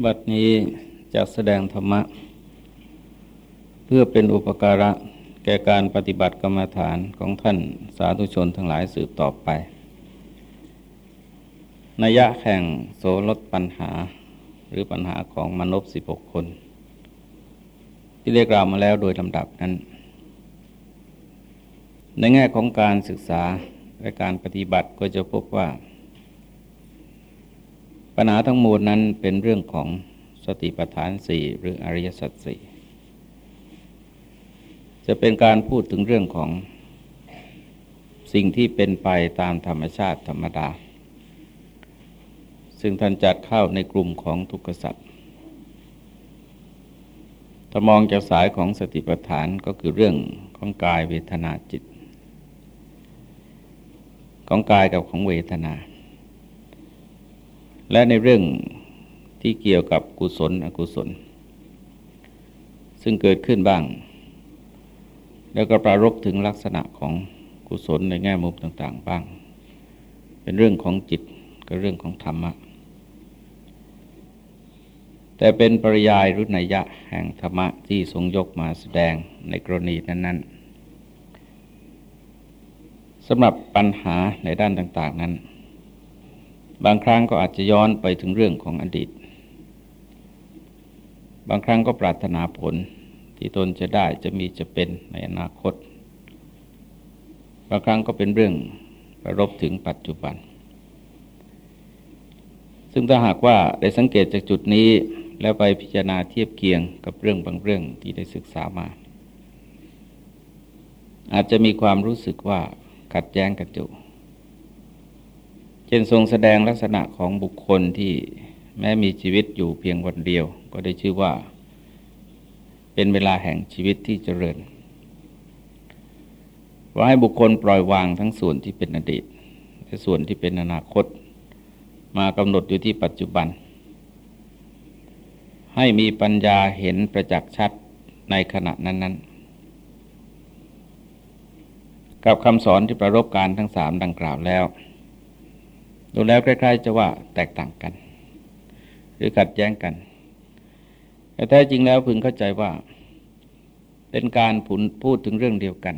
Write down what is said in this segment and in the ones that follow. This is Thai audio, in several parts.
บัดนี้จะแสดงธรรมะ เพื่อเป็นอุปการะแก่การปฏิบัติกรรมฐานของท่านสาธุชนทั้งหลายสืบต่อไปนัยะแห่งโสลดปัญหาหรือปัญหาของมนุษย์สิบหกคน ที่เรียกราวมาแล้วโดยลำดับนั้น ในแง่ของการศึกษาและการปฏิบัติก็จะพบว่า ปัญหาทั้งมวลนั้นเป็นเรื่องของสติปัฏฐานสี่หรืออริยสัจสี่จะเป็นการพูดถึงเรื่องของสิ่งที่เป็นไปตามธรรมชาติธรรมดา ซึ่งท่านจัดเข้าในกลุ่มของทุกขสัตว์ถ้ามองจากสายของสติปัฏฐานก็คือเรื่องของกายเวทนาจิต ของกายกับของเวทนา และในเรื่องที่เกี่ยวกับกุศลอกุศล ซึ่งเกิดขึ้นบ้าง แล้วก็ประรบถึงลักษณะของกุศลในแง่มุมต่างๆ บ้าง เป็นเรื่องของจิตกับเรื่องของธรรมะ แต่เป็นปริยายรุนยยะแห่งธรรมะที่ทรงยกมาแสดงในกรณีนั้น ๆสำหรับปัญหาในด้านต่าง ๆ นั้น บางครั้งก็อาจจะย้อนไปถึงเรื่องของอดีต บางครั้งก็ปรารถนาผลที่ตนจะได้จะมีจะเป็นในอนาคต บางครั้งก็เป็นเรื่องประรบถึงปัจจุบัน ซึ่งถ้าหากว่าได้สังเกตจากจุดนี้แล้วไปพิจารณาเทียบเคียงกับเรื่องบางเรื่องที่ได้ศึกษามา อาจจะมีความรู้สึกว่าขัดแย้งกันอยู่ ช่นทรงแสดงลักษณะของบุคคลที่แม้มีชีวิตอยู่เพียงวันเดียว ก็ได้ชื่อว่า เป็นเวลาแห่งชีวิตที่เจริญ ว่าให้บุคคลปล่อยวางทั้งส่วนที่เป็นอดีต และส่วนที่เป็นอนาคต มากำหนดอยู่ที่ปัจจุบัน ให้มีปัญญาเห็นประจักษ์ชัดในขณะนั้น ๆ กับคำสอนที่ประรบการทั้งสามดังกล่าวแล้ว ดูแล้วใกล้ายๆ จะว่าแตกต่างกัน หรือขัดแย้งกัน แต่แท้จริงแล้วพึงเข้าใจว่า เป็นการผุนพูดถึงเรื่องเดียวกัน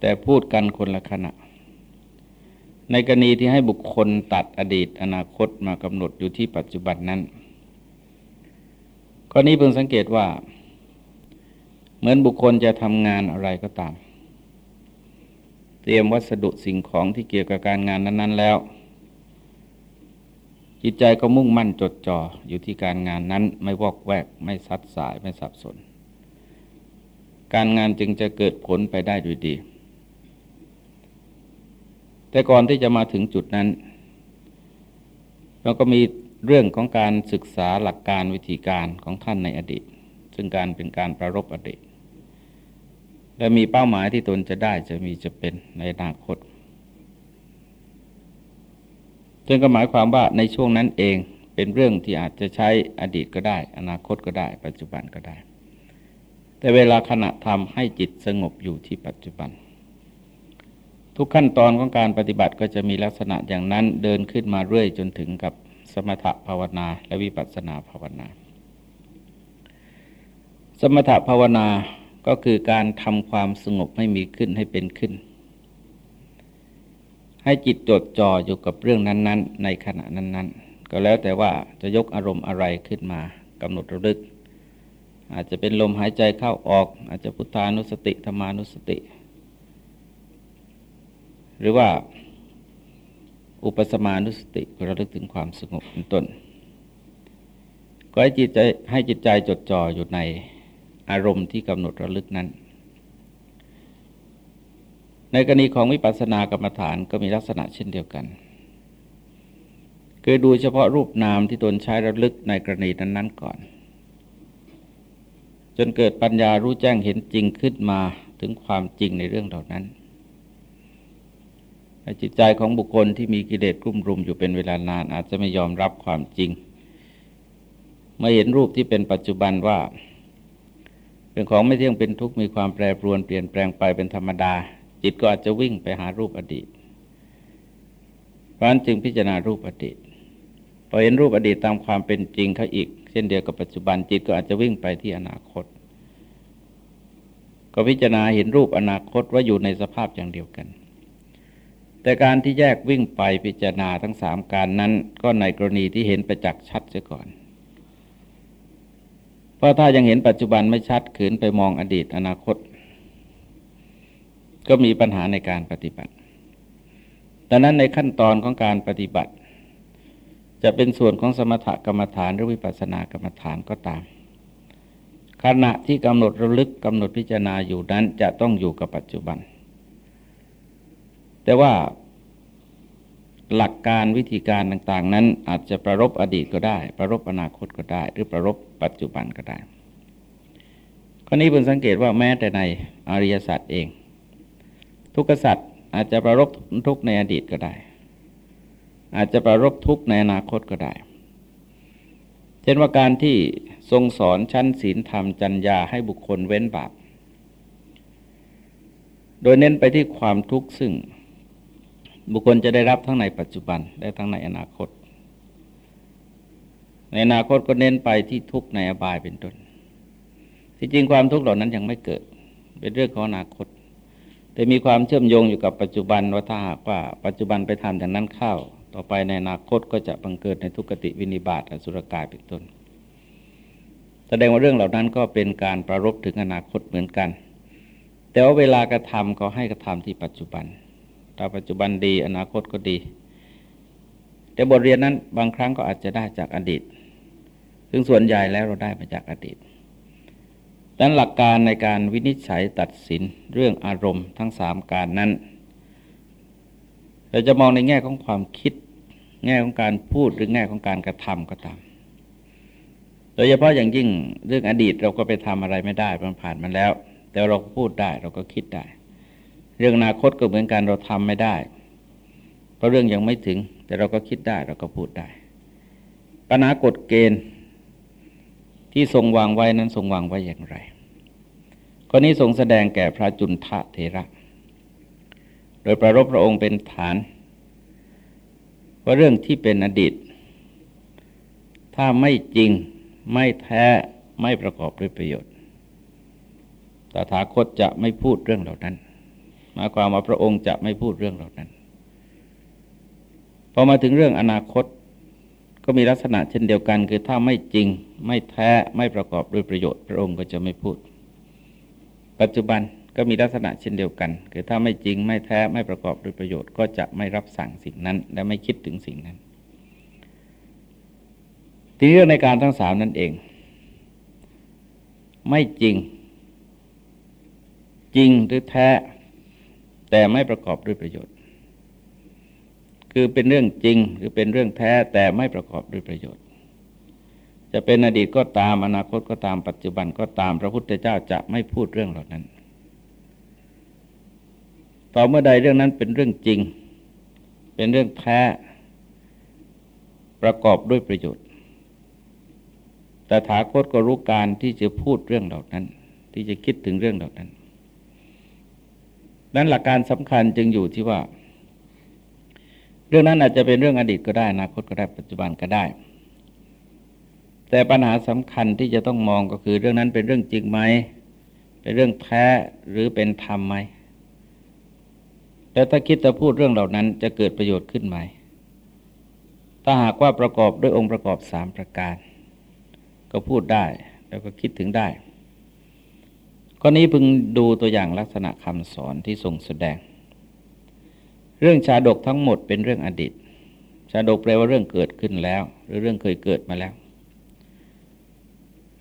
แต่พูดกันคนละขณะ ในกรณีที่ให้บุคคลตัดอดีตอนาคตมากำหนดอยู่ที่ปัจจุบันนั้นข้อนี้เพิ่งสังเกตว่า เหมือนบุคคลจะทำงานอะไรก็ตาม เตรียมวัสดุสิ่งของที่เกี่ยวกับการงานนั้น ๆ แล้ว จิตใจก็มุ่งมั่นจดจ่ออยู่ที่การงานนั้นไม่วอกแวก ไม่ซัดสายไม่สับสน การงานจึงจะเกิดผลไปได้ด้วยดี แต่ก่อนที่จะมาถึงจุดนั้น เราก็มีเรื่องของการศึกษาหลักการวิธีการของท่านในอดีต ซึ่งการเป็นการประรบอดีต และมีเป้าหมายที่ตนจะได้จะมีจะเป็นในอนาคตซึ่งก็หมายความว่าในช่วงนั้นเองเป็นเรื่องที่อาจจะใช้อดีตก็ได้ อนาคตก็ได้ ปัจจุบันก็ได้ แต่เวลาขณะทำให้จิตสงบอยู่ที่ปัจจุบัน ทุกขั้นตอนของการปฏิบัติก็จะมีลักษณะอย่างนั้นเดินขึ้นมาเรื่อยจนถึงกับสมถภาวนาและวิปัสสนาภาวนา สมถภาวนา ก็คือการทำความสงบให้มีขึ้นให้เป็นขึ้น ให้จิตจดจ่ออยู่กับเรื่องนั้น ๆ ในขณะนั้น ๆ ก็แล้วแต่ว่าจะยกอารมณ์อะไรขึ้นมากำหนดระลึก อาจจะเป็นลมหายใจเข้าออก อาจจะพุทธานุสติธรรมานุสติ หรือว่าอุปสมานุสติระลึกถึงความสงบเป็นต้น ก็ให้จิตใจให้จิตใจจดจ่ออยู่ใน อารมณ์ที่กำหนดระลึกนั้น ในกรณีของวิปัสสนากรรมฐานก็มีลักษณะเช่นเดียวกันคือดูเฉพาะรูปนามที่ตนใช้ระลึกในกรณีนั้นๆก่อน จนเกิดปัญญารู้แจ้งเห็นจริงขึ้นมาถึงความจริงในเรื่องเหล่านั้นจิตใจของบุคคลที่มีกิเลสกลุ่มรุมอยู่เป็นเวลานาน อาจจะไม่ยอมรับความจริงเมื่อเห็นรูปที่เป็นปัจจุบันว่า เป็นของไม่เที่ยงเป็นทุกข์มีความแปรปรวนเปลี่ยนแปลงไปเป็นธรรมดา จิตก็อาจจะวิ่งไปหารูปอดีต เพราะนั้นจึงพิจารณารูปอดีตไปอเห็นรูปอดีตตามความเป็นจริงเขาอีก เช่นเดียวกับปัจจุบันจิตก็อาจจะวิ่งไปที่อนาคต ก็พิจารณาเห็นรูปอนาคตว่าอยู่ในสภาพอย่างเดียวกัน แต่การที่แยกวิ่งไปพิจารณาทั้งสามการนั้น ก็ในกรณีที่เห็นประจักษ์ชัดเสียก่อน ราะถ้ายังเห็นปัจจุบันไม่ชัดขืนไปมองอดีตอนาคต ก็มีปัญหาในการปฏิบัติดังนั้นในขั้นตอนของการปฏิบัติ จะเป็นส่วนของสมถกรรมฐานหรือวิปัสสนากรรมฐานก็ตาม ขณะที่กำหนดระลึกกำหนดพิจารณาอยู่นั้นจะต้องอยู่กับปัจจุบัน แต่ว่า หลักการวิธีการต่างๆ นั้น อาจจะประรบอดีตก็ได้ ประรบอนาคตก็ได้ หรือประรบปัจจุบันก็ได้ข้อนี้ผมสังเกตว่าแม้แต่ในอริยสัจเอง ทุกขสัจอาจจะประรบทุกในอดีตก็ได้ อาจจะประรบทุกข์ในอนาคตก็ได้ เช่นว่าการที่ทรงสอนชั้นศีลธรรมจัญญาให้บุคคลเว้นบาป โดยเน้นไปที่ความทุกข์ซึ่ง บุคคลจะได้รับทั้งในปัจจุบันได้ทั้งในอนาคต ในอนาคตก็เน้นไปที่ทุกข์ในอบายเป็นต้น ที่จริงความทุกข์เหล่านั้นยังไม่เกิด เป็นเรื่องของอนาคต แต่มีความเชื่อมโยงอยู่กับปัจจุบันว่าถ้าหากว่าปัจจุบันไปทำอย่างนั้นเข้า ต่อไปในอนาคตก็จะบังเกิดในทุกติวินิบาตอสุรกายเป็นต้น แสดงว่าเรื่องเหล่านั้นก็เป็นการประรบถึงอนาคตเหมือนกัน แต่ว่าเวลากระทำก็ให้กระทำที่ปัจจุบัน ถ้าปัจจุบันดี อนาคตก็ดี แต่บทเรียนนั้นบางครั้งก็อาจจะได้จากอดีต ซึ่งส่วนใหญ่แล้วเราได้มาจากอดีตดังนั้นหลักการในการวินิจฉัยตัดสินเรื่องอารมณ์ทั้งสามการนั้น เราจะมองในแง่ของความคิด แง่ของการพูดหรือแง่ของการกระทำก็ตาม โดยเฉพาะอย่างยิ่งเรื่องอดีตเราก็ไปทำอะไรไม่ได้มันผ่านมาแล้ว แต่เราพูดได้เราก็คิดได้ เรื่องอนาคตก็เหมือนกันเราทำไม่ได้ เพราะเรื่องยังไม่ถึง แต่เราก็คิดได้เราก็พูดได้ปัญหากฎเกณฑ์ที่ทรงวางไว้นั้นทรงวางไว้อย่างไรข้อนี้ทรงแสดงแก่พระจุนทะเทระ โดยประรบพระองค์เป็นฐาน ว่าเรื่องที่เป็นอดีต ถ้าไม่จริงไม่แท้ไม่ประกอบด้วยประโยชน์ตถาคตจะไม่พูดเรื่องเหล่านั้น มาความว่าพระองค์จะไม่พูดเรื่องเหล่านั้น พอมาถึงเรื่องอนาคตก็มีลักษณะเช่นเดียวกัน คือถ้าไม่จริงไม่แท้ไม่ประกอบด้วยประโยชน์ พระองค์ก็จะไม่พูด ปัจจุบันก็มีลักษณะเช่นเดียวกัน คือถ้าไม่จริงไม่แท้ไม่ประกอบด้วยประโยชน์ ก็จะไม่รับสั่งสิ่งนั้น และไม่คิดถึงสิ่งนั้น ทีเรื่องในการทั้งสามนั่นเอง ไม่จริง จริงหรือแท้ แต่ไม่ประกอบด้วยประโยชน์ คือเป็นเรื่องจริงหรือเป็นเรื่องแท้แต่ไม่ประกอบด้วยประโยชน์ จะเป็นอดีตก็ตามอนาคตก็ตามปัจจุบันก็ตามพระพุทธเจ้าจะไม่พูดเรื่องเหล่านั้นต่อเมื่อใดเรื่องนั้นเป็นเรื่องจริง เป็นเรื่องแท้ประกอบด้วยประโยชน์ แต่ถาคตก็รู้การที่จะพูดเรื่องเหล่านั้น ที่จะคิดถึงเรื่องเหล่านั้น นั้นหลักการสำคัญจึงอยู่ที่ว่า เรื่องนั้นอาจจะเป็นเรื่องอดีตก็ได้อนาคตก็ได้ปัจจุบันก็ได้ แต่ปัญหาสำคัญที่จะต้องมองก็คือเรื่องนั้นเป็นเรื่องจริงไหมเป็นเรื่องแท้หรือเป็นธรรมไหมแล้วถ้าคิดจะพูดเรื่องเหล่านั้นจะเกิดประโยชน์ขึ้นไหม ถ้าหากว่าประกอบด้วยองค์ประกอบสามประการ ก็พูดได้แล้วก็คิดถึงได้ ข้อนี้พึงดูตัวอย่างลักษณะคำสอนที่ทรงแสดง เรื่องชาดกทั้งหมดเป็นเรื่องอดีต ชาดกแปลว่าเรื่องเกิดขึ้นแล้ว หรือเรื่องเคยเกิดมาแล้ว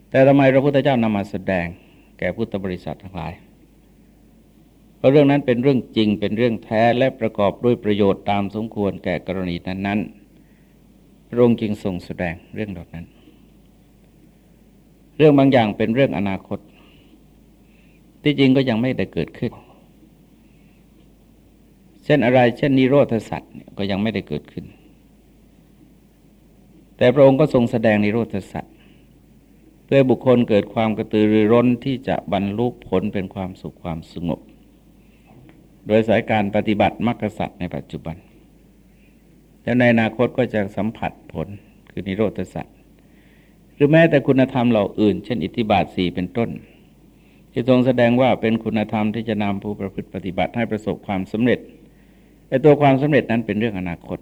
แต่ทำไมพระพุทธเจ้านำมาแสดง แก่พุทธบริษัททั้งหลาย เพราะเรื่องนั้นเป็นเรื่องจริงเป็นเรื่องแท้และประกอบด้วยประโยชน์ตามสมควรแก่กรณีนั้นๆพระองค์จึงทรงแสดงเรื่องเหล่านั้น เรื่องบางอย่างเป็นเรื่องอนาคต ที่จริงก็ยังไม่ได้เกิดขึ้น เช่นอะไร เช่นนิโรธสัตว์ก็ยังไม่ได้เกิดขึ้น แต่พระองค์ก็ทรงแสดงนิโรธสัตว์เพื่อบุคคลเกิดความกระตือรือร้นที่จะบรรลุผลเป็นความสุขความสงบ โดยสายการปฏิบัติมรรคสัตว์ในปัจจุบัน แล้วในอนาคตก็จะสัมผัสผลคือนิโรธสัตว์หรือแม้แต่คุณธรรมเหล่าอื่น เช่น อิทธิบาทสี่เป็นต้น ที่ทรงแสดงว่าเป็นคุณธรรมที่จะนำผู้ประพฤติปฏิบัติให้ประสบความสำเร็จไอ้ตัวความสำเร็จนั้นเป็นเรื่องอนาคต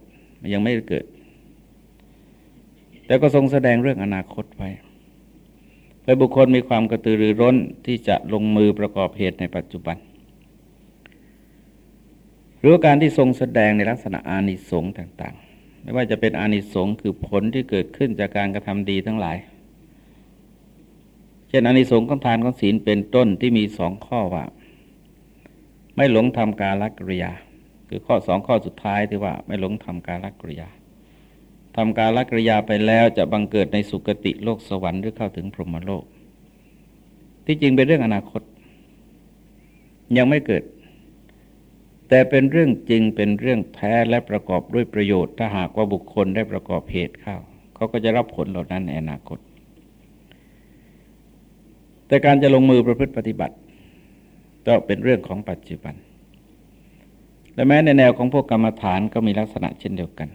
ยังไม่เกิด แต่ก็ทรงแสดงเรื่องอนาคตไว้เพื่อบุคคลมีความกระตือรือร้นที่จะลงมือประกอบเหตุในปัจจุบันหรือการที่ทรงแสดงในลักษณะอานิสงส์ต่าง ๆ ไม่ว่าจะเป็นอานิสงส์คือผลที่เกิดขึ้นจากการกระทำดีทั้งหลาย เช่นอนิสงส์ของทานของศีลเป็นต้นที่มีสองข้อว่า ไม่หลงทำการลักกริยา คือข้อสองข้อสุดท้ายที่ว่า ไม่หลงทำการลักกริยาทำการลักกริยาไปแล้วจะบังเกิดในสุคติโลกสวรรค์หรือเข้าถึงพรหมโลก ที่จริงเป็นเรื่องอนาคต ยังไม่เกิด แต่เป็นเรื่องจริงเป็นเรื่องแท้และประกอบด้วยประโยชน์ ถ้าหากว่าบุคคลได้ประกอบเหตุเข้าเขาก็จะรับผลเหล่านั้นในอนาคต แต่การจะลงมือประพฤติปฏิบัติก็เป็นเรื่องของปัจจุบัน และแม้ในแนวของพวกกรรมฐานก็มีลักษณะเช่นเดียวกัน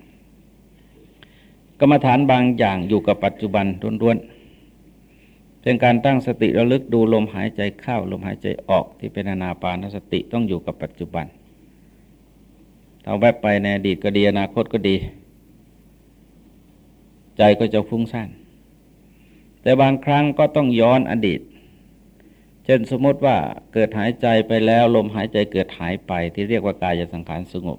กรรมฐานบางอย่างอยู่กับปัจจุบันล้วนๆเป็นการตั้งสติระลึกดูลมหายใจเข้าลมหายใจออกที่เป็นอนาปานสติต้องอยู่กับปัจจุบันถ้าแวบไปในอดีตก็ดีอนาคตก็ดี ใจก็จะฟุ้งซ่านแต่บางครั้งก็ต้องย้อนอดีต เช่นสมมติว่าเกิดหายใจไปแล้วลมหายใจเกิดหายไปที่เรียกว่ากายสังขารสงบ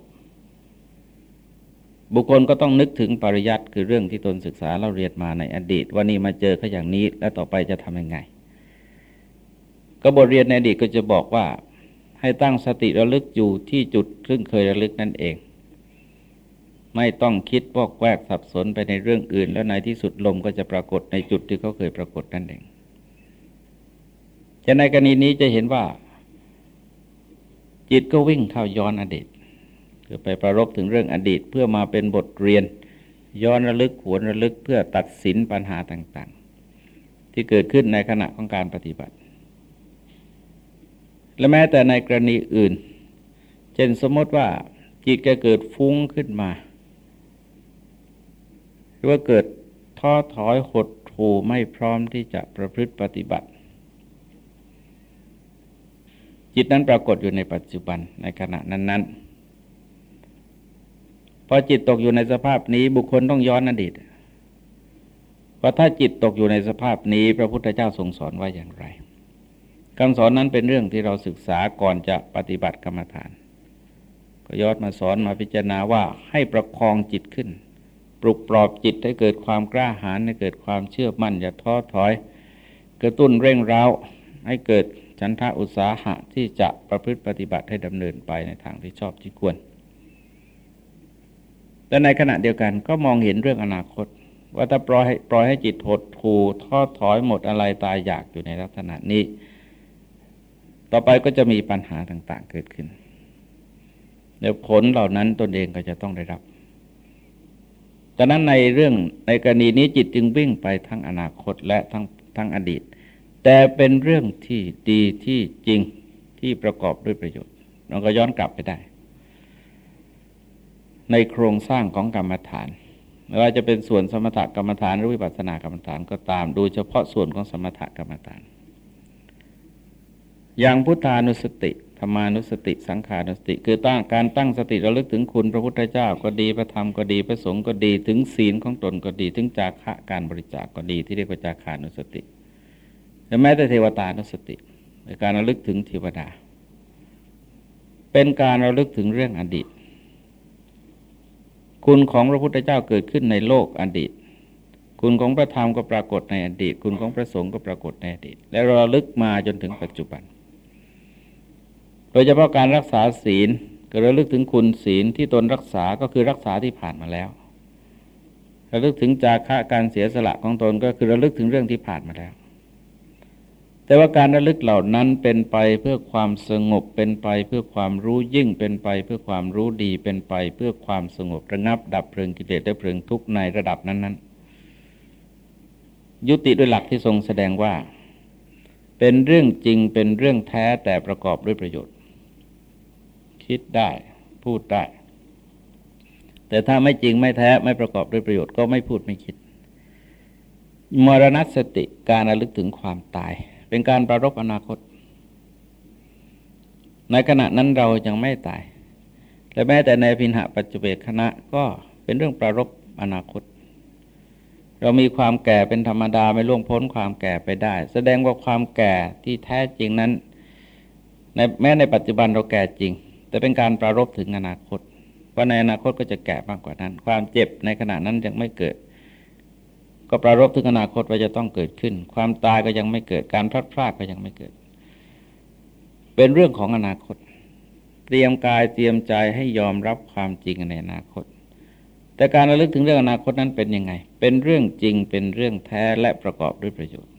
บุคคลก็ต้องนึกถึงปริยัติคือเรื่องที่ตนศึกษาเราเรียนมาในอดีต ว่านี่มาเจอเขาอย่างนี้แล้วต่อไปจะทำยังไง ก็บทเรียนในอดีตก็จะบอกว่าให้ตั้งสติระลึกอยู่ที่จุดซึ่งเคยระลึกนั่นเอง ไม่ต้องคิดวอกแวกสับสนไปในเรื่องอื่น แล้วในที่สุดลมก็จะปรากฏในจุดที่เขาเคยปรากฏนั่นเอง จะในกรณีนี้จะเห็นว่า จิตก็วิ่งเข้าย้อนอดีตคือไปประรบถึงเรื่องอดีตเพื่อมาเป็นบทเรียน ย้อนระลึกหวนระลึกเพื่อตัดสินปัญหาต่าง ๆ ที่เกิดขึ้นในขณะของการปฏิบัติ และแม้แต่ในกรณีอื่น เช่นสมมติว่าจิตแกเกิดฟุ้งขึ้นมาหรือว่าเกิดท้อถอยหดหูไม่พร้อมที่จะประพฤติปฏิบัติ จิตนั้นปรากฏอยู่ในปัจจุบันในขณะนั้น ๆ พอจิตตกอยู่ในสภาพนี้บุคคลต้องย้อนอดีตเพราะถ้าจิตตกอยู่ในสภาพนี้ พระพุทธเจ้าทรงสอนว่าอย่างไรคำสอนนั้นเป็นเรื่องที่เราศึกษาก่อนจะปฏิบัติกรรมฐาน ก็ย้อนมาสอนมาพิจารณาว่าให้ประคองจิตขึ้น ปลุกปลอบจิตให้เกิดความกล้าหาญให้เกิดความเชื่อมั่นอย่าท้อถอย กระตุ้นเร่งร้าวให้เกิด ฉันทะอุตสาหะที่จะประพฤติปฏิบัติให้ดำเนินไปในทางที่ชอบที่ควรแต่ในขณะเดียวกันก็มองเห็นเรื่องอนาคต ว่าถ้าปล่อยให้ปล่อยให้จิตหดถูทอดถอยหมดอะไรตายอยากอยู่ในลักษณะนี้ ต่อไปก็จะมีปัญหาต่าง ๆ เกิดขึ้นเดี๋ยวผลเหล่านั้นตนเองก็จะต้องได้รับดังนั้นในเรื่องในกรณีนี้จิตจึงวิ่งไปทั้งอนาคตและทั้งทั้งอดีต แต่เป็นเรื่องที่ดีที่จริงที่ประกอบด้วยประโยชน์เราก็ย้อนกลับไปได้ ในโครงสร้างของกรรมฐานไม่ว่าจะเป็นส่วนสมถกรรมฐานหรือวิปัสสนากรรมฐานก็ตามโดยเฉพาะส่วนของสมถกรรมฐาน อย่างพุทธานุสติธรรมานุสติ สังขานุสติ คือตั้งการตั้งสติระลึกถึงคุณพระพุทธเจ้าก็ดีพระธรรมก็ดีพระสงฆ์ก็ดีถึงศีลของตนก็ดี ถึงจาคะการบริจาคกก็ดีที่เรียกว่าจาขานุสติ และแม้แต่เทวตานุสติในการระลึกถึงเทวดา เป็นการระลึกถึงเรื่องอดีต คุณของพระพุทธเจ้าเกิดขึ้นในโลกอดีต คุณของพระธรรมก็ปรากฏในอดีต คุณของพระสงฆ์ก็ปรากฏในอดีต และเราลึกมาจนถึงปัจจุบัน โดยเฉพาะการรักษาศีลก็ระลึกถึงคุณศีลที่ตนรักษาก็คือรักษาที่ผ่านมาแล้ว ระลึกถึงจาคะการเสียสละของตนก็คือระลึกถึงเรื่องที่ผ่านมาแล้ว แต่ว่าการระลึกเหล่านั้นเป็นไปเพื่อความสงบเป็นไปเพื่อความรู้ยิ่งเป็นไปเพื่อความรู้ดีเป็นไปเพื่อความสงบระงับ ดับเพลิงกิเลสและเพลิงทุกข์ในระดับนั้น ๆ ยุติด้วยหลักที่ทรงแสดงว่า เป็นเรื่องจริงเป็นเรื่องแท้แต่ประกอบด้วยประโยชน์ คิดได้พูดได้ แต่ถ้าไม่จริงไม่แท้ไม่ประกอบด้วยประโยชน์ก็ไม่พูดไม่คิดมรณสติการระลึกถึงความตาย เป็นการประรบอนาคต ในขณะนั้นเรายังไม่ตาย และแม้แต่ในพินหะปัจจุเบกคณะก็เป็นเรื่องประรบอนาคต เรามีความแก่เป็นธรรมดาไม่ล่วงพ้นความแก่ไปได้ แสดงว่าความแก่ที่แท้จริงนั้นในแม้ในปัจจุบันเราแก่จริง แต่เป็นการประรบถึงอนาคตว่าในอนาคตก็จะแก่มากกว่านั้น ความเจ็บในขณะนั้นยังไม่เกิด ก็ประรบถึงอนาคตว่าจะต้องเกิดขึ้น ความตายก็ยังไม่เกิดการพลัดพรากก็ยังไม่เกิด เป็นเรื่องของอนาคต เตรียมกายเตรียมใจให้ยอมรับความจริงในอนาคต แต่การระลึกถึงเรื่องอนาคตนั้นเป็นยังไง เป็นเรื่องจริงเป็นเรื่องแท้และประกอบด้วยประโยชน์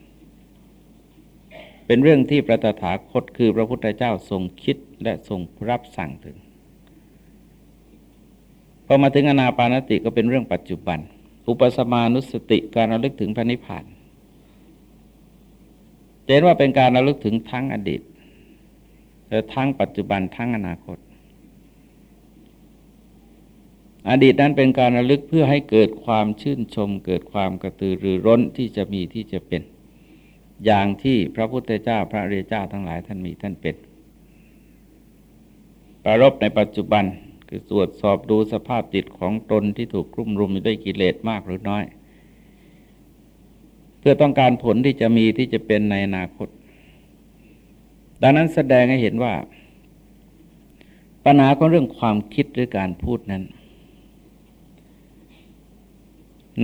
เป็นเรื่องที่พระตถาคตคือพระพุทธเจ้าทรงคิดและทรงรับสั่งถึงพอมาถึงอนาปานติก็เป็นเรื่องปัจจุบัน อุปสมานุสติการระลึกถึงพระนิพพานเห็นว่าเป็นการระลึกถึงทั้งอดีตและทั้งปัจจุบันทั้งอนาคต อดีตนั้นเป็นการระลึกเพื่อให้เกิดความชื่นชม เกิดความกระตือรือร้นที่จะมีที่จะเป็น อย่างที่พระพุทธเจ้าพระเรียเจ้าทั้งหลายท่านมีท่านเป็น ประรบในปัจจุบัน คือตรวจสอบดูสภาพจิตของตนที่ถูกกลุ่มรุมด้วยกิเลสมากหรือน้อย เพื่อต้องการผลที่จะมีที่จะเป็นในอนาคต ดังนั้นแสดงให้เห็นว่า ปัญหาของเรื่องความคิดหรือการพูดนั้น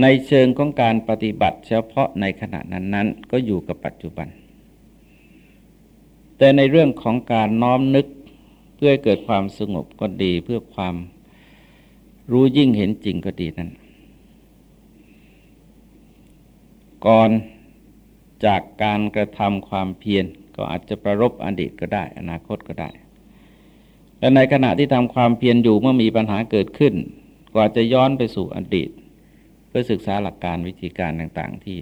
ในเชิงของการปฏิบัติเฉพาะในขณะนั้นๆก็อยู่กับปัจจุบัน แต่ในเรื่องของการน้อมนึก เพื่อเกิดความสงบก็ดีเพื่อความรู้ยิ่งเห็นจริงก็ดีนั้น ก่อนจากการกระทำความเพียรก็อาจจะประรบอดีตก็ได้ อนาคตก็ได้ และในขณะที่ทำความเพียรอยู่เมื่อมีปัญหาเกิดขึ้นกว่าจจะย้อนไปสู่อดีต เพื่อศึกษาหลักการวิธีการต่างๆที่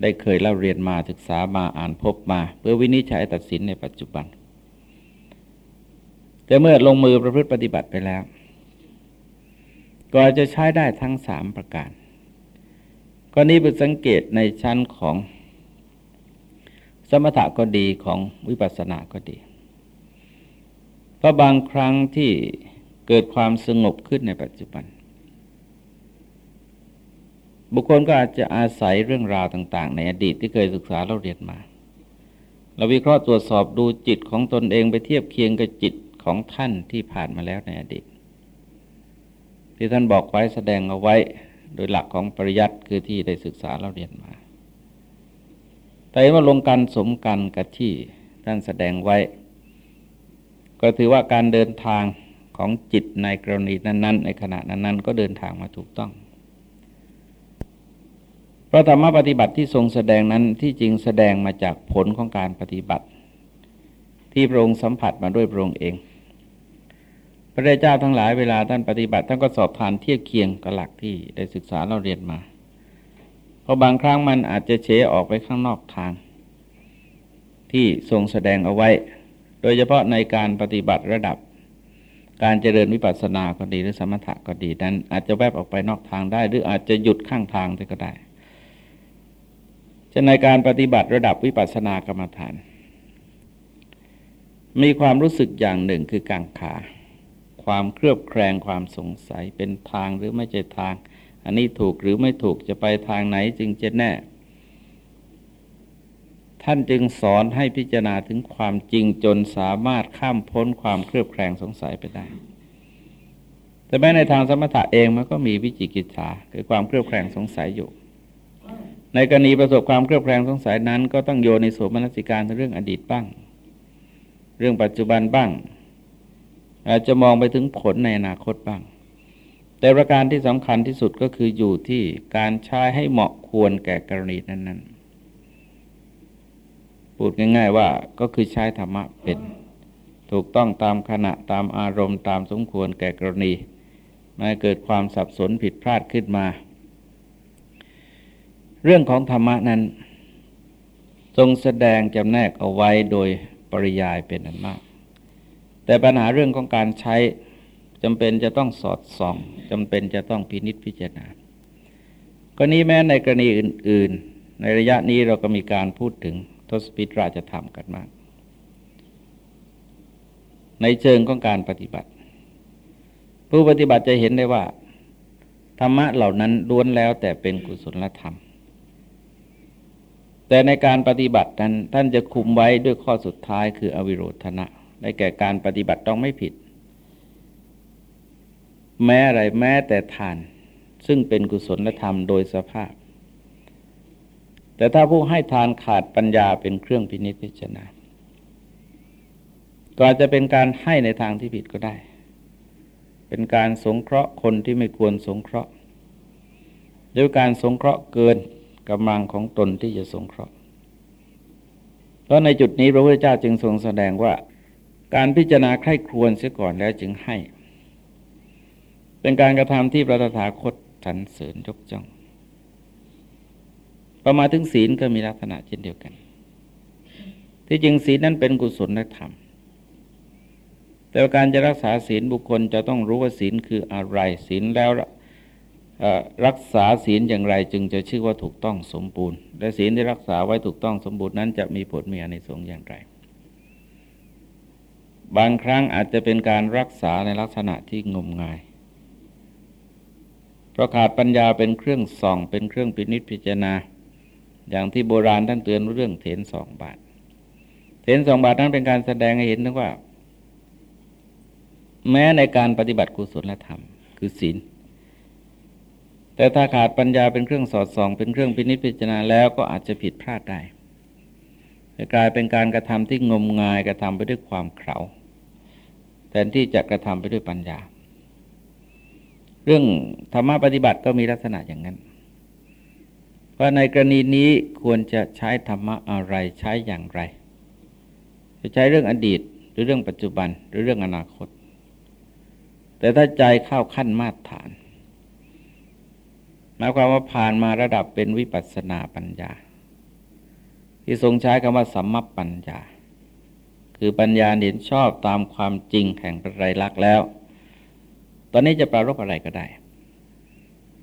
ได้เคยเล่าเรียนมาศึกษามาอ่านพบมา เพื่อวินิจฉัยตัดสินในปัจจุบัน แต่เมื่อลงมือประพฤติปฏิบัติไปแล้ว ก็จะใช้ได้ทั้งสามประการก็นี้เป็นสังเกตในชั้นของสมถะก็ดีของวิปัสสนาก็ดี เพราะบางครั้งที่เกิดความสงบขึ้นในปัจจุบัน บุคคลก็อาจจะอาศัยเรื่องราวต่าง ๆ ในอดีตที่เคยศึกษาเราเรียนมา เราวิเคราะห์ตรวจสอบดูจิตของตนเองไปเทียบเคียงกับจิต ของท่านที่ผ่านมาแล้วในอดีต ที่ท่านบอกไว้แสดงเอาไว้โดยหลักของปริยัติคือที่ได้ศึกษาเราเรียนมา แต่ว่าลงกันสมกันกับที่ท่านแสดงไว้ ก็ถือว่าการเดินทางของจิตในกรณีนั้น ๆ ในขณะนั้น ๆ ก็เดินทางมาถูกต้องพระธรรมปฏิบัติที่ทรงแสดงนั้นที่จริงแสดงมาจากผลของการปฏิบัติ ที่พระองค์สัมผัสมาด้วยพระองค์เอง ระเจ้าทั้งหลายเวลาท่านปฏิบัติท่านก็สอบทานเทียบเคียงกับหลักที่ได้ศึกษาเราเรียนมา เพราะบางครั้งมันอาจจะเฉออกไปข้างนอกทาง ที่ทรงแสดงเอาไว้ โดยเฉพาะในการปฏิบัติระดับ การเจริญวิปัสสนาก็ดีหรือสมถะก็ดีนั้น อาจจะแวบออกไปนอกทางได้ หรืออาจจะหยุดข้างทางก็ได้จะในการปฏิบัติระดับวิปัสสนากรรมฐาน มีความรู้สึกอย่างหนึ่งคือกังขา ความเครือบแคลงความสงสัยเป็นทางหรือไม่ใช่ทาง อันนี้ถูกหรือไม่ถูกจะไปทางไหนจึงจะแน่ ท่านจึงสอนให้พิจารณาถึงความจริงจนสามารถข้ามพ้นความเครือบแคลงสงสัยไปได้ แต่แม้ในทางสมถะเองมันก็มีวิจิกิจฉาคือความเครือบแคลงสงสัยอยู่ในกรณีประสบความเครือบแคลงสงสัยนั้น ก็ต้องโยนในสมนสิการเรื่องอดีตบ้าง เรื่องปัจจุบันบ้าง อาจจะมองไปถึงผลในอนาคตบ้าง แต่ประการที่สำคัญที่สุดก็คืออยู่ที่การใช้ให้เหมาะควรแก่กรณีนั้นๆ พูดง่ายๆว่าก็คือใช้ธรรมะเป็น ถูกต้องตามขณะตามอารมณ์ตามสมควรแก่กรณีไม่เกิดความสับสนผิดพลาดขึ้นมา เรื่องของธรรมะนั้น ทรงแสดงจำแนกเอาไว้โดยปริยายเป็นอันมาก แต่ปัญหาเรื่องของการใช้จำเป็นจะต้องสอดส่องจำเป็นจะต้องพินิษพิจารณาก็นี้แม้ในกรณีอื่น ๆ ในระยะนี้เราก็มีการพูดถึงทศพิตราจะทำกันมาก ในเชิงของการปฏิบัติ ผู้ปฏิบัติจะเห็นได้ว่า ธรรมะเหล่านั้นล้วนแล้วแต่เป็นกุศลธรรม แต่ในการปฏิบัตินั้นท่านจะคุมไว้ด้วยข้อสุดท้ายคืออวิโรธนะ ได้แก่การปฏิบัติต้องไม่ผิด แม้อะไรแม้แต่ทาน ซึ่งเป็นกุศลธรรมโดยสภาพ แต่ถ้าผู้ให้ทานขาดปัญญาเป็นเครื่องพินิจพิจารณาก็อาจจะเป็นการให้ในทางที่ผิดก็ได้ เป็นการสงเคราะห์คนที่ไม่ควรสงเคราะห์หรือการสงเคราะห์เกินกำลังของตนที่จะสงเคราะห์ เพราะในจุดนี้พระพุทธเจ้าจึงทรงแสดงว่า การพิจารณาใคร่ครวญเสียก่อนแล้วจึงให้ เป็นการกระทำที่พระตถาคตสรรเสริญยกจ้อง ประมาถึงศีลก็มีลักษณะเช่นเดียวกัน ที่จริงศีลนั้นเป็นกุศลธรรม แต่การจะรักษาศีลบุคคลจะต้องรู้ว่าศีลคืออะไรศีลแล้วรักษาศีลอย่างไรจึงจะชื่อว่าถูกต้องสมบูรณ์ และศีลที่รักษาไว้ถูกต้องสมบูรณ์นั้นจะมีผลมีอานิสงส์อย่างไร บางครั้งอาจจะเป็นการรักษาในลักษณะที่งมงาย เพราะขาดปัญญาเป็นเครื่องส่อง เป็นเครื่องพินิจพิจารณา อย่างที่โบราณท่านเตือนเรื่องเถนสองบาท เถนสองบาทนั้นเป็นการแสดงให้เห็นถึงว่า แม้ในการปฏิบัติกุศลธรรม คือศีลแต่ถ้าขาดปัญญาเป็นเครื่องสอดส่อง เป็นเครื่องพินิจพิจารณาแล้วก็อาจจะผิดพลาดได้กลายเป็นการกระทำที่งมงายกระทำไปด้วยความเข่า นที่จะกระทำไปด้วยปัญญา เรื่องธรรมะปฏิบัติก็มีลักษณะอย่างนั้นเพราะในกรณีนี้ควรจะใช้ธรรมะอะไรใช้อย่างไร จะใช้เรื่องอดีตหรือเรื่องปัจจุบันหรือเรื่องอนาคต แต่ถ้าใจเข้าขั้นมาตรฐานหมายความว่าผ่านมาระดับเป็นวิปัสสนาปัญญา ที่ทรงใช้คำว่าสัมมัปปัญญา คือปัญญาเห็นชอบตามความจริงแห่งปรลักษณ์แล้ว ตอนนี้จะปรารบอะไรก็ได้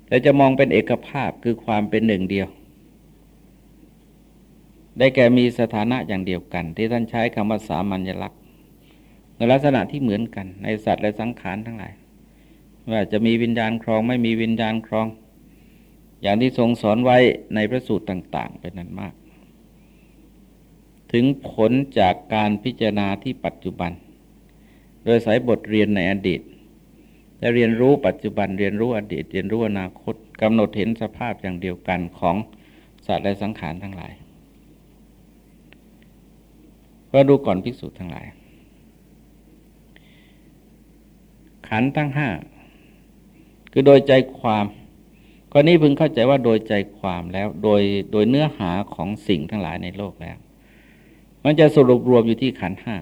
แต่จะมองเป็นเอกภาพคือความเป็นหนึ่งเดียว ได้แก่มีสถานะอย่างเดียวกัน ที่ท่านใช้คำว่าสามัญลักษณ์ในลักษณะที่เหมือนกันในสัตว์และสังขารทั้งหลาย ว่าจะมีวิญญาณครองไม่มีวิญญาณครอง อย่างที่ทรงสอนไว้ในพระสูตรต่าง ๆ เป็นนั้นมาก ถึงผลจากการพิจารณาที่ปัจจุบัน โดยสายบทเรียนในอดีตจะเรียนรู้ปัจจุบันเรียนรู้อดีต เรียนรู้อนาคตกำหนดเห็นสภาพอย่างเดียวกันของสัตว์และสังขารทั้งหลายก็ดูก่อนภิกษุทั้งหลาย ขันทั้งห้าคือโดยใจความก็นี้พึงเข้าใจว่าโดยใจความแล้วโดยโดยเนื้อหาของสิ่งทั้งหลายในโลกแล้ว มันจะสรุปรวมอยู่ที่ขันห้า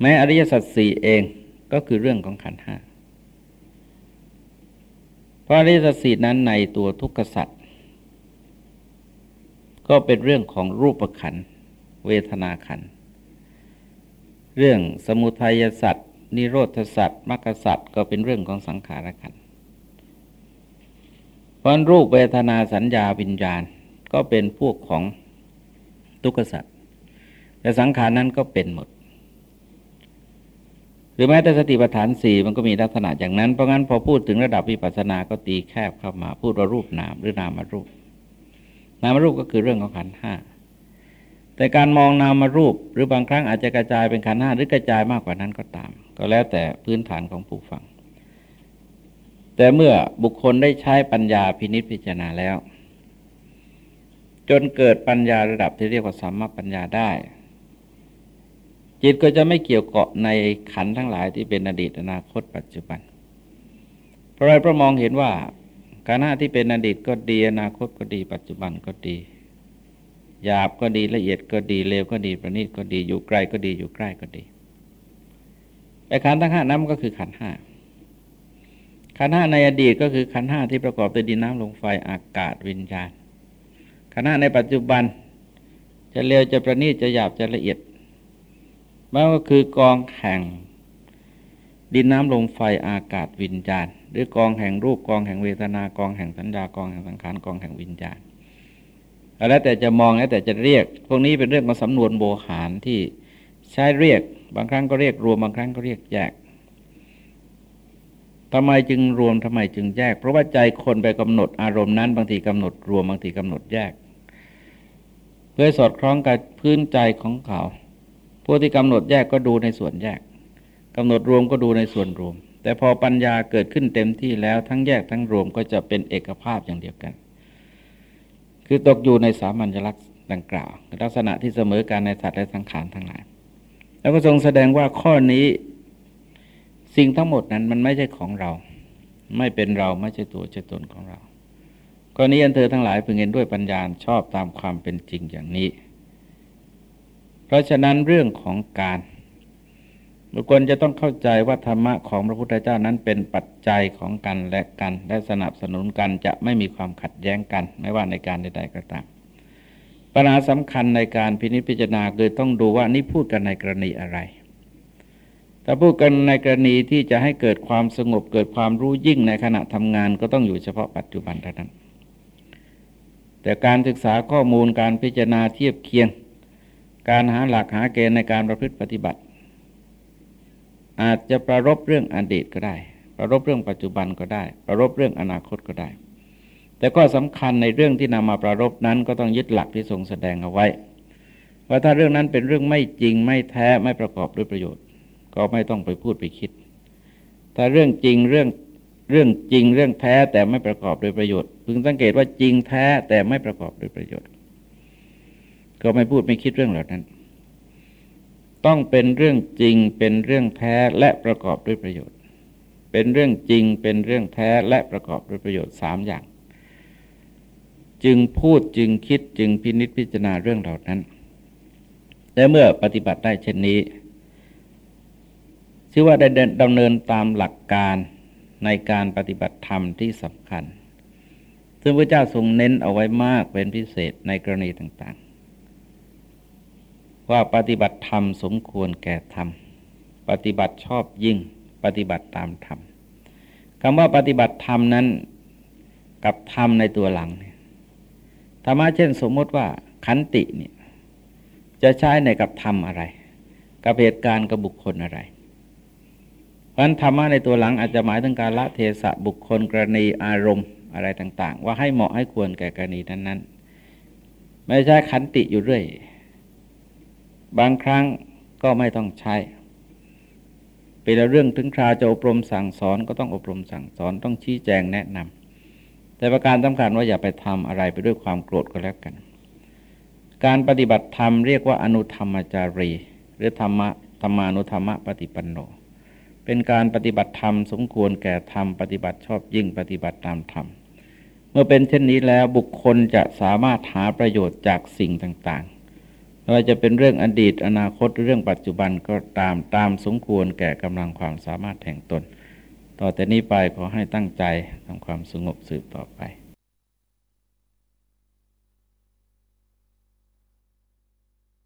แม้อริยสัจสี่เองก็คือเรื่องของขันห้าเพราะอริยสัจสีนั้นในตัวทุกขสัตว์ก็เป็นเรื่องของรูปขันเวทนาขันเรื่องสมุทัยสัตว์นิโรธสัตว์มรรคสัตว์ก็เป็นเรื่องของสังขารขันเพราะรูปเวทนาสัญญาวิญญาณก็เป็นพวกของ ทุกขสัตว์แต่สังขารนั้นก็เป็นหมด หรือแม้แต่สติปัฏฐานสี่มันก็มีลักษณะอย่างนั้น เพราะงั้นพอพูดถึงระดับวิปัสสนาก็ตีแคบเข้ามา พูดว่ารูปนามหรือนามรูป นามรูปก็คือเรื่องของขันห้าแต่การมองนามารูปหรือบางครั้งอาจจะกระจายเป็นขันห้าหรือกระจายมากกว่านั้นก็ตาม ก็แล้วแต่พื้นฐานของผู้ฟัง แต่เมื่อบุคคลได้ใช้ปัญญาพินิจพิจารณาแล้ว จนเกิดปัญญาระดับที่เรียกว่าสัมมาปัญญาได้ จิตก็จะไม่เกี่ยวเกาะในขันทั้งหลายที่เป็นอดีตอนาคตปัจจุบัน เพราะเราประมองเห็นว่าการหน้าที่เป็นอดีตก็ดีอนาคตก็ดี ปัจจุบันก็ดีหยาบก็ดีละเอียดก็ดีเลวก็ดีประณีตก็ดีอยู่ไกลก็ดีอยู่ใกล้ก็ดีแต่ขันทั้งห้านั้นก็คือขันห้าขันห้าในอดีตก็คือขันห้าที่ประกอบด้วยดินน้ำลมไฟอากาศวิญญาณ ขันห้าในปัจจุบัน จะเลวจะประณีตจะหยาบจะละเอียดมันก็คือกองแห่งดินน้ำลมไฟอากาศวิญญาณ หรือกองแห่งรูปกองแห่งเวทนากองแห่งสัญญากองแห่งสังขารกองแห่งวิญญาณแล้วแต่จะมองแล้วแต่จะเรียก พวกนี้เป็นเรื่องของสำนวนโบหารที่ใช้เรียก บางครั้งก็เรียกรวมบางครั้งก็เรียกแยกทำไมจึงรวมทำไมจึงแยก เพราะว่าใจคนไปกำหนดอารมณ์นั้น บางทีกำหนดรวมบางทีกำหนดแยก พื่อสอดคล้องกับพื้นใจของเขาผู้ที่กำหนดแยกก็ดูในส่วนแยกกำหนดรวมก็ดูในส่วนรวม แต่พอปัญญาเกิดขึ้นเต็มที่แล้วทั้งแยกทั้งรวมก็จะเป็นเอกภาพอย่างเดียวกัน คือตกอยู่ในสามัญลักษณ์ดังกล่าวลักษณะที่เสมอการในสัตว์และสังขารทั้งหลาย แล้วก็ทรงแสดงว่าข้อนี้สิ่งทั้งหมดนั้นมันไม่ใช่ของเรา ไม่เป็นเราไม่ใช่ตัวใช่ตนของเรา กรณีอันเธอทั้งหลายพึงเห็นด้วยปัญญาชอบตามความเป็นจริงอย่างนี้ เพราะฉะนั้นเรื่องของการบุคคลจะต้องเข้าใจว่าธรรมะของพระพุทธเจ้านั้นเป็นปัจจัยของกันและกัน และสนับสนุนกันจะไม่มีความขัดแย้งกัน ไม่ว่าในการใดๆก็ตามปัญหาสำคัญในการพินิจพิจารณาคือต้องดูว่านี่พูดกันในกรณีอะไรถ้าพูดกันในกรณีที่จะให้เกิดความสงบเกิดความรู้ยิ่งในขณะทำงานก็ต้องอยู่เฉพาะปัจจุบันเท่านั้น แต่การศึกษาข้อมูลการพิจารณาเทียบเคียง การหาหลักหาเกณฑ์ในการประพฤติปฏิบัติ อาจจะประรบเรื่องอดีตก็ได้ ประรบเรื่องปัจจุบันก็ได้ ประรบเรื่องอนาคตก็ได้ แต่ก็สำคัญในเรื่องที่นำมาประรบนั้นก็ต้องยึดหลักที่ทรงแสดงเอาไว้ ว่าถ้าเรื่องนั้นเป็นเรื่องไม่จริงไม่แท้ไม่ประกอบด้วยประโยชน์ ก็ไม่ต้องไปพูดไปคิด ถ้าเรื่องจริงเรื่อง เรื่องจริงเรื่องแท้แต่ไม่ประกอบโดยประโยชน์พึงสังเกตว่าจริงแท้แต่ไม่ประกอบโดยประโยชน์ ก็ไม่พูดไม่คิดเรื่องเหล่านั้น ต้องเป็นเรื่องจริงเป็นเรื่องแท้และประกอบด้วยประโยชน์ เป็นเรื่องจริงเป็นเรื่องแท้และประกอบด้วยประโยชน์สามอย่าง จึงพูดจึงคิดจึงพินิจพิจารณาเรื่องเหล่านั้นและเมื่อปฏิบัติได้เช่นนี้ชื่อว่าได้ดำเนินตามหลักการ ในการปฏิบัติธรรมที่สำคัญ ซึ่งพระเจ้าทรงเน้นเอาไว้มากเป็นพิเศษในกรณีต่างๆ ว่าปฏิบัติธรรมสมควรแก่ธรรม ปฏิบัติชอบยิ่ง ปฏิบัติตามธรรมคำว่าปฏิบัติธรรมนั้นกับธรรมในตัวหลังธรรมะเช่นสมมติว่าขันติเนี่ยจะใช้ในกับธรรมอะไร กับเหตุการณ์กับบุคคลอะไร พราะธรรมะในตัวหลังอาจจะหมายถึงการละเทศะบุคคลกรณีอารมณ์อะไรต่าง ๆ ว่าให้เหมาะให้ควรแก่กรณีนั้นๆ ไม่ใช่ขันติอยู่เรื่อย บางครั้งก็ไม่ต้องใช้ เป็นเรื่องถึงคราวจะอบรมสั่งสอนก็ต้องอบรมสั่งสอนต้องชี้แจงแนะนำแต่ประการสำคัญว่าอย่าไปทำอะไรไปด้วยความโกรธก็แล้วกัน การปฏิบัติธรรมเรียกว่าอนุธรรมจารี หรือธรรมะธรรมานุธรรมะปฏิปันโน เป็นการปฏิบัติธรรมสมควรแก่ธรรมปฏิบัติชอบยิ่งปฏิบัติตามธรรมเมื่อเป็นเช่นนี้แล้วบุคคลจะสามารถหาประโยชน์จากสิ่งต่างๆไม่ว่าจะเป็นเรื่องอดีตอนาคตเรื่องปัจจุบันก็ตามตามสมควรแก่กำลังความสามารถแห่งตน ต่อแต่นี้ไปขอให้ตั้งใจทำความสงบสืบต่อไป